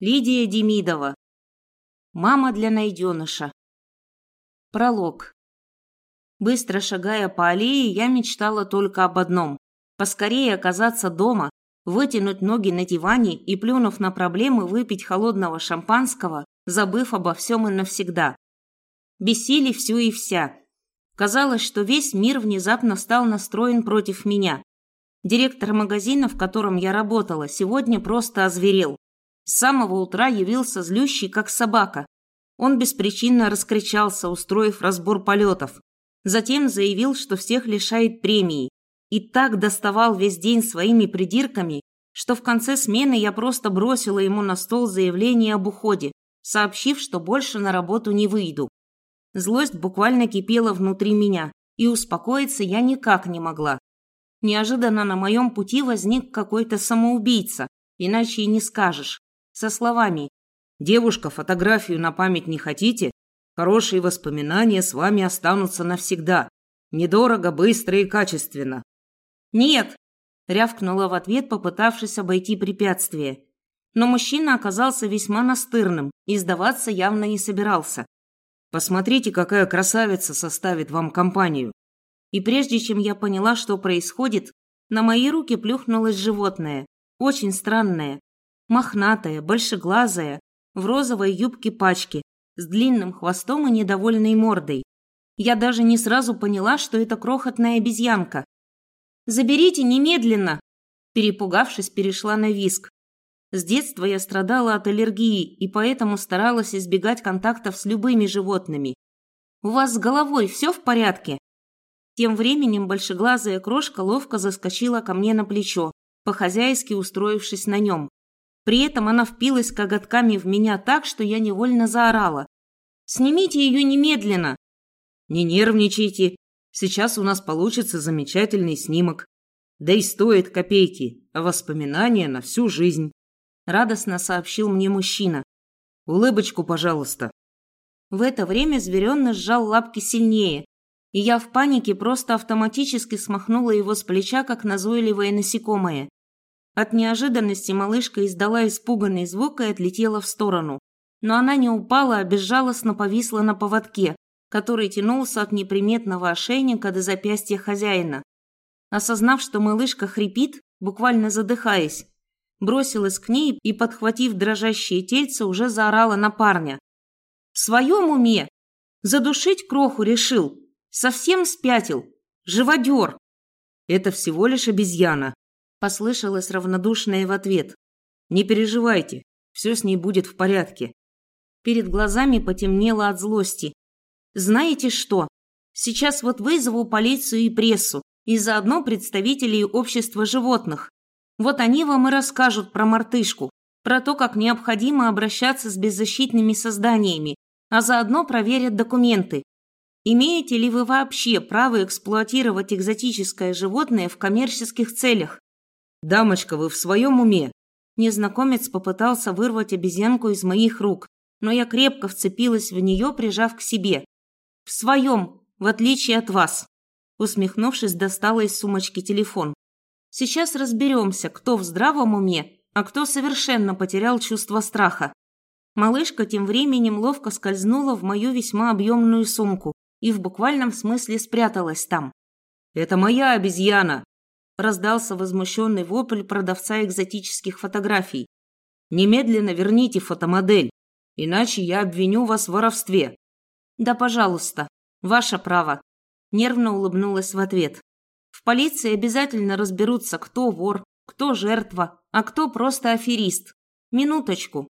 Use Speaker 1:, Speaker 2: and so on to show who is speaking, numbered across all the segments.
Speaker 1: Лидия Демидова. Мама для найденыша. Пролог. Быстро шагая по аллее, я мечтала только об одном – поскорее оказаться дома, вытянуть ноги на диване и, плюнув на проблемы, выпить холодного шампанского, забыв обо всем и навсегда. Бесили все и вся. Казалось, что весь мир внезапно стал настроен против меня. Директор магазина, в котором я работала, сегодня просто озверел. С самого утра явился злющий, как собака. Он беспричинно раскричался, устроив разбор полетов. Затем заявил, что всех лишает премии. И так доставал весь день своими придирками, что в конце смены я просто бросила ему на стол заявление об уходе, сообщив, что больше на работу не выйду. Злость буквально кипела внутри меня, и успокоиться я никак не могла. Неожиданно на моем пути возник какой-то самоубийца, иначе и не скажешь со словами «Девушка, фотографию на память не хотите? Хорошие воспоминания с вами останутся навсегда. Недорого, быстро и качественно».
Speaker 2: «Нет!» – рявкнула в ответ, попытавшись обойти препятствие. Но мужчина оказался весьма настырным и сдаваться явно не собирался.
Speaker 1: «Посмотрите, какая красавица составит вам компанию!»
Speaker 2: И прежде чем я поняла, что происходит, на мои руки плюхнулось животное, очень странное, мохнатая, большеглазая, в розовой юбке пачки, с длинным хвостом и недовольной мордой. Я даже не сразу поняла, что это крохотная обезьянка. «Заберите немедленно!» Перепугавшись, перешла на виск. С детства я страдала от аллергии и поэтому старалась избегать контактов с любыми животными. «У вас с головой все в порядке?» Тем временем большеглазая крошка ловко заскочила ко мне на плечо, по-хозяйски устроившись на нем. При этом она впилась коготками в меня так, что я невольно заорала. «Снимите ее немедленно!»
Speaker 1: «Не нервничайте. Сейчас у нас получится замечательный снимок. Да и стоит копейки, а воспоминания на всю жизнь», – радостно сообщил мне мужчина. «Улыбочку, пожалуйста».
Speaker 2: В это время зверёныш сжал лапки сильнее, и я в панике просто автоматически смахнула его с плеча, как назойливое насекомое. От неожиданности малышка издала испуганный звук и отлетела в сторону. Но она не упала, а безжалостно повисла на поводке, который тянулся от неприметного ошейника до запястья хозяина. Осознав, что малышка хрипит, буквально задыхаясь, бросилась к ней и, подхватив дрожащие тельце, уже заорала на парня. «В своем уме? Задушить кроху решил? Совсем спятил? Живодер!»
Speaker 1: «Это всего лишь обезьяна», Послышалось равнодушное в ответ. «Не переживайте, все с ней будет в порядке».
Speaker 2: Перед глазами потемнело от злости. «Знаете что? Сейчас вот вызову полицию и прессу, и заодно представителей общества животных. Вот они вам и расскажут про мартышку, про то, как необходимо обращаться с беззащитными созданиями, а заодно проверят документы. Имеете ли вы вообще право эксплуатировать экзотическое животное в коммерческих целях?
Speaker 1: «Дамочка, вы в своем уме?»
Speaker 2: Незнакомец попытался вырвать обезьянку из моих рук, но я крепко вцепилась в нее, прижав к себе. «В своем, в отличие от вас!» Усмехнувшись, достала из сумочки телефон. «Сейчас разберемся, кто в здравом уме, а кто совершенно потерял чувство страха». Малышка тем временем ловко скользнула в мою весьма объемную сумку и в буквальном смысле спряталась там.
Speaker 1: «Это моя обезьяна!»
Speaker 2: Раздался возмущенный вопль продавца экзотических фотографий.
Speaker 1: «Немедленно верните фотомодель, иначе я обвиню вас в воровстве».
Speaker 2: «Да, пожалуйста, ваше право», – нервно улыбнулась в ответ. «В полиции обязательно разберутся, кто вор, кто жертва, а кто просто аферист. Минуточку».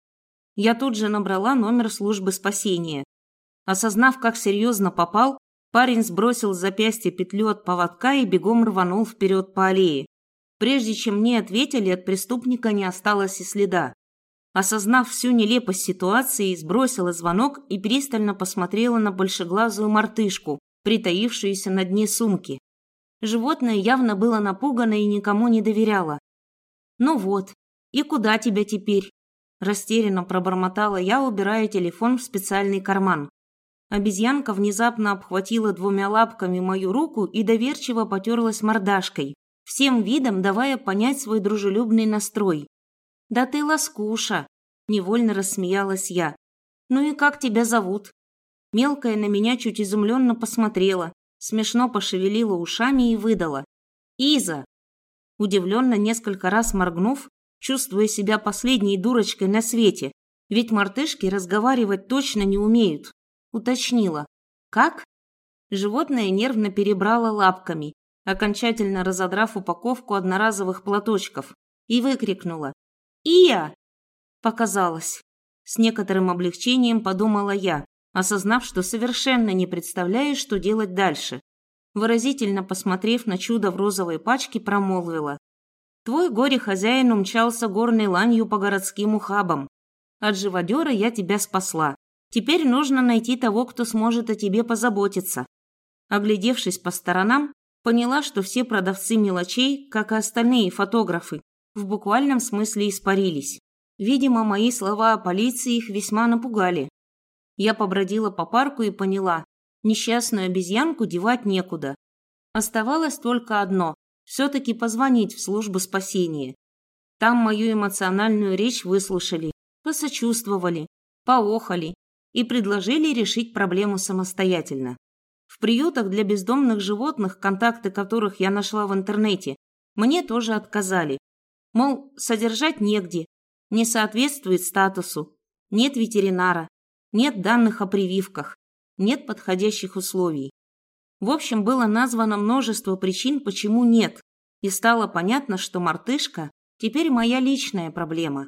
Speaker 2: Я тут же набрала номер службы спасения. Осознав, как серьезно попал, Парень сбросил с запястья петлю от поводка и бегом рванул вперед по аллее. Прежде чем мне ответили, от преступника не осталось и следа. Осознав всю нелепость ситуации, сбросила звонок и пристально посмотрела на большеглазую мартышку, притаившуюся на дне сумки. Животное явно было напугано и никому не доверяло. «Ну вот, и куда тебя теперь?» Растерянно пробормотала я, убирая телефон в специальный карман. Обезьянка внезапно обхватила двумя лапками мою руку и доверчиво потерлась мордашкой, всем видом давая понять свой дружелюбный настрой. «Да ты ласкуша!»
Speaker 1: Невольно рассмеялась я. «Ну и как тебя зовут?» Мелкая на меня чуть изумленно посмотрела, смешно пошевелила ушами и выдала. «Иза!» Удивленно несколько раз моргнув, чувствуя себя последней дурочкой на свете, ведь мартышки разговаривать точно не умеют, уточнила. «Как?» Животное нервно перебрало лапками, окончательно разодрав упаковку одноразовых платочков, и выкрикнула. «Ия!» Показалось. С некоторым облегчением подумала я, осознав, что совершенно не представляю, что делать дальше. Выразительно посмотрев на чудо в розовой пачке, промолвила. «Твой горе-хозяин умчался горной ланью по городским ухабам. От живодера я тебя спасла. Теперь нужно найти того, кто сможет о тебе позаботиться». Оглядевшись по сторонам, поняла, что все продавцы мелочей, как и остальные фотографы, в буквальном смысле испарились. Видимо, мои слова о полиции их весьма напугали. Я побродила по парку и поняла, несчастную обезьянку девать некуда. Оставалось только одно – все-таки позвонить в службу спасения. Там мою эмоциональную речь выслушали, посочувствовали, поохали и предложили решить проблему самостоятельно. В приютах для бездомных животных, контакты которых я нашла в интернете, мне тоже отказали. Мол, содержать негде, не соответствует статусу, нет ветеринара, нет данных о прививках, нет подходящих условий. В общем, было названо множество причин, почему нет, и стало понятно, что мартышка теперь моя личная проблема.